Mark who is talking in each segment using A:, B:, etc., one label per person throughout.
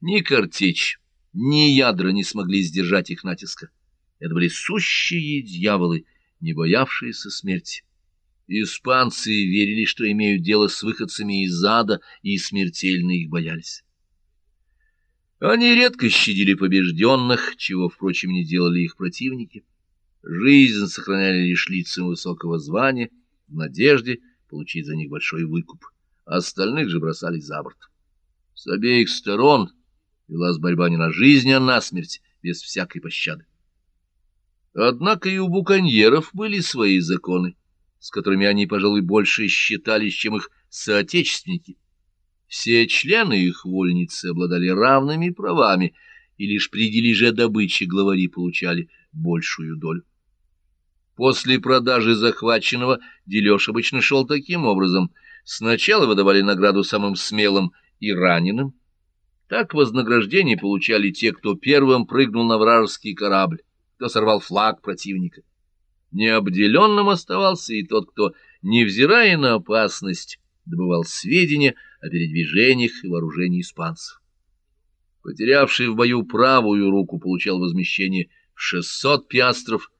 A: Ни картечь, ни ядра не смогли сдержать их натиска. Это были сущие дьяволы, не боявшиеся смерти. Испанцы верили, что имеют дело с выходцами из ада, и смертельно их боялись. Они редко щадили побежденных, чего, впрочем, не делали их противники. Жизнь сохраняли лишь лицам высокого звания, в надежде получить за них большой выкуп. Остальных же бросали за борт. С обеих сторон велась борьба не на жизнь, а на смерть, без всякой пощады. Однако и у буконьеров были свои законы, с которыми они, пожалуй, больше считались, чем их соотечественники. Все члены их вольницы обладали равными правами, и лишь при дележе добычи главари получали большую долю. После продажи захваченного дележ обычно шел таким образом. Сначала выдавали награду самым смелым и раненым. Так вознаграждение получали те, кто первым прыгнул на вражеский корабль, кто сорвал флаг противника. Необделенным оставался и тот, кто, невзирая на опасность, добывал сведения о передвижениях и вооружении испанцев. Потерявший в бою правую руку получал возмещение в 600 пиастров,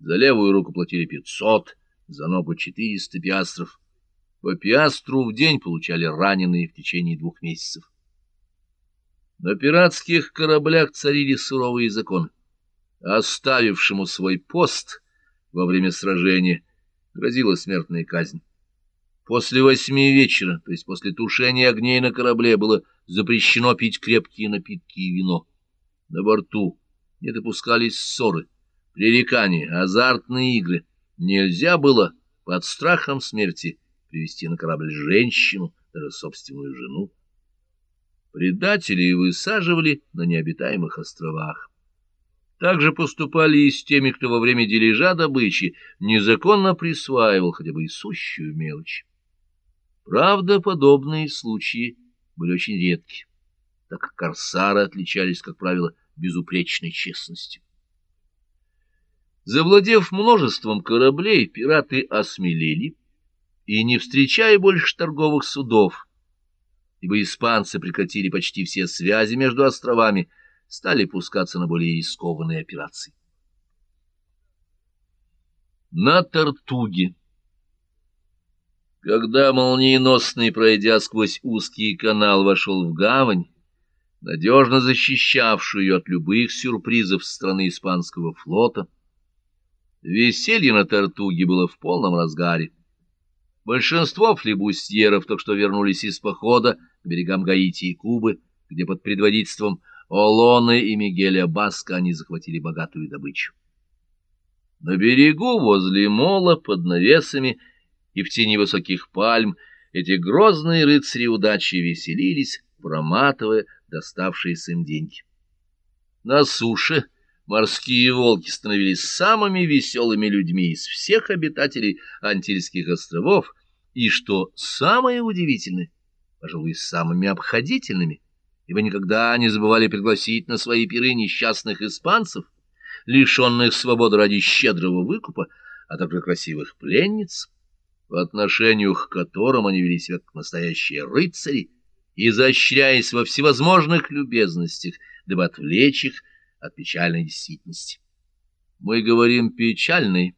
A: за левую руку платили 500, за ногу 400 пиастров. По пиастру в день получали раненые в течение двух месяцев. На пиратских кораблях царили суровые законы. Оставившему свой пост во время сражения грозила смертная казнь. После восьми вечера, то есть после тушения огней на корабле, было запрещено пить крепкие напитки и вино. На борту не допускались ссоры, пререкания, азартные игры. Нельзя было под страхом смерти привести на корабль женщину, даже собственную жену. Предателей высаживали на необитаемых островах. Так же поступали и с теми, кто во время дележа добычи незаконно присваивал хотя бы и сущую мелочь. Правда, подобные случаи были очень редки, так как корсары отличались, как правило, безупречной честностью. Завладев множеством кораблей, пираты осмелели и, не встречая больше торговых судов, ибо испанцы прекратили почти все связи между островами, стали пускаться на более рискованные операции. На Тартуге когда молниеносный, пройдя сквозь узкий канал, вошел в гавань, надежно защищавшую ее от любых сюрпризов страны испанского флота, веселье на Тартуге было в полном разгаре. Большинство флебустьеров только что вернулись из похода к берегам Гаити и Кубы, где под предводительством Олоны и Мигеля Баска они захватили богатую добычу. На берегу возле мола под навесами и в тени высоких пальм эти грозные рыцари удачи веселились, проматывая доставшиеся им деньги. На суше морские волки становились самыми веселыми людьми из всех обитателей Антильских островов, и, что самое удивительное, пожалуй, самыми обходительными, ибо никогда не забывали пригласить на свои пиры несчастных испанцев, лишенных свободы ради щедрого выкупа, а также красивых пленниц, по отношению к которым они вели себя как настоящие рыцари, изощряясь во всевозможных любезностях, дабы отвлечь их от печальной действительности. Мы говорим «печальной»,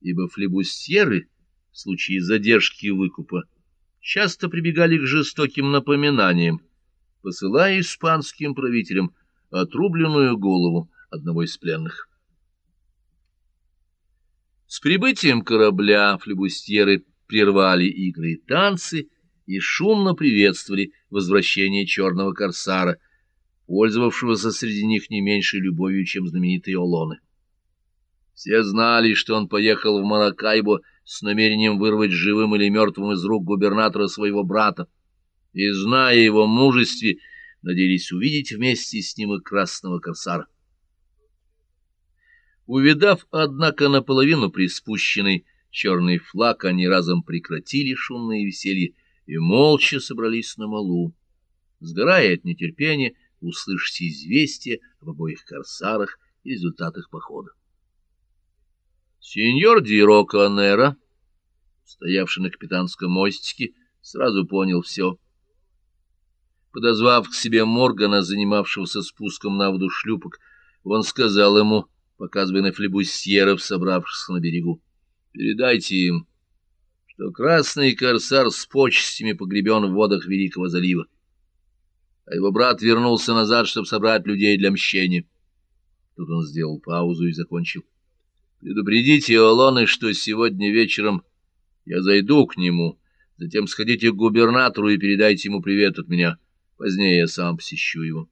A: ибо флебустьеры в случае задержки выкупа часто прибегали к жестоким напоминаниям, посылая испанским правителям отрубленную голову одного из пленных. С прибытием корабля флебустьеры прервали игры и танцы и шумно приветствовали возвращение черного корсара, пользовавшегося среди них не меньшей любовью, чем знаменитые Олоны. Все знали, что он поехал в Маракайбо с намерением вырвать живым или мертвым из рук губернатора своего брата, и, зная его мужестве, надеялись увидеть вместе с ним и красного корсара. Увидав, однако, наполовину приспущенный черный флаг, они разом прекратили шумное веселье и молча собрались на малу, сгорая от нетерпения услышать известие об обоих корсарах и результатах похода. Сеньор Ди Роканера, стоявший на капитанском мостике, сразу понял все. Подозвав к себе Моргана, занимавшегося спуском на воду шлюпок, он сказал ему, показывая на флебусьеров, собравшихся на берегу, «Передайте им, что красный корсар с почестями погребен в водах Великого залива, а его брат вернулся назад, чтобы собрать людей для мщения». Тут он сделал паузу и закончил. «Предупредите Олоны, что сегодня вечером я зайду к нему, затем сходите к губернатору и передайте ему привет от меня». Позднее я сам посещу его.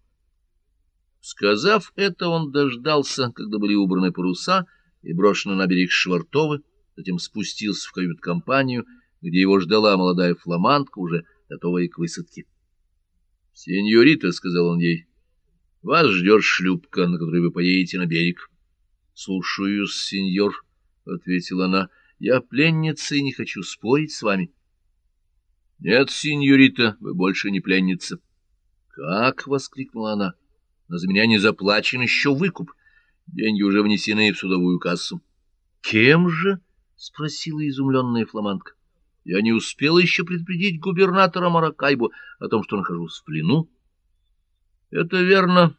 A: Сказав это, он дождался, когда были убраны паруса и брошены на берег Швартовы, затем спустился в кают-компанию, где его ждала молодая фламандка, уже готовая к высадке. — Сеньорита, — сказал он ей, — вас ждет шлюпка, на которой вы поедете на берег. — Слушаюсь, сеньор, — ответила она, — я пленница и не хочу спорить с вами. — Нет, сеньорита, вы больше не пленница. — «Как?» — воскликнула она. «Но за меня не заплачен еще выкуп. Деньги уже внесены в судовую кассу». «Кем же?» — спросила изумленная фламандка. «Я не успела еще предупредить губернатора Маракайбу о том, что нахожусь в плену». «Это верно.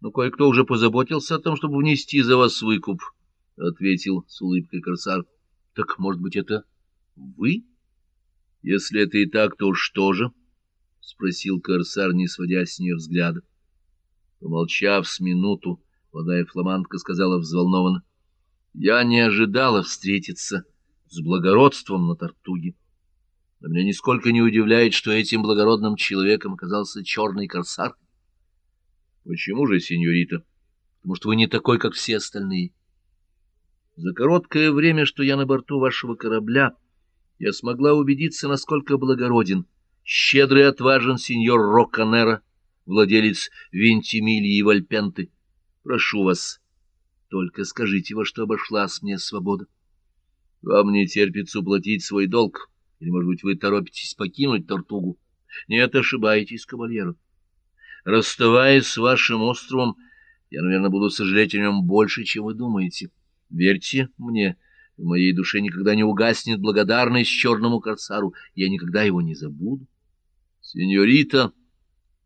A: Но кое-кто уже позаботился о том, чтобы внести за вас выкуп», — ответил с улыбкой корсар. «Так, может быть, это вы? Если это и так, то что же?» — спросил корсар, не сводя с нее взгляда. Помолчав с минуту, молодая фламандка сказала взволнованно, — Я не ожидала встретиться с благородством на Тартуге. Но меня нисколько не удивляет, что этим благородным человеком оказался черный корсар. — Почему же, сеньорита? — Потому что вы не такой, как все остальные. За короткое время, что я на борту вашего корабля, я смогла убедиться, насколько благороден — щедрый и отважен сеньор Роканера, владелец Вентимилии и Вальпенты. Прошу вас, только скажите, во что обошлась мне свобода. Вам не терпится уплатить свой долг, или, может быть, вы торопитесь покинуть Тортугу? Нет, ошибаетесь, кавальер. Расставаясь с вашим островом, я, наверное, буду сожалеть о нем больше, чем вы думаете. Верьте мне, в моей душе никогда не угаснет благодарность черному корсару, я никогда его не забуду. Сеньорита,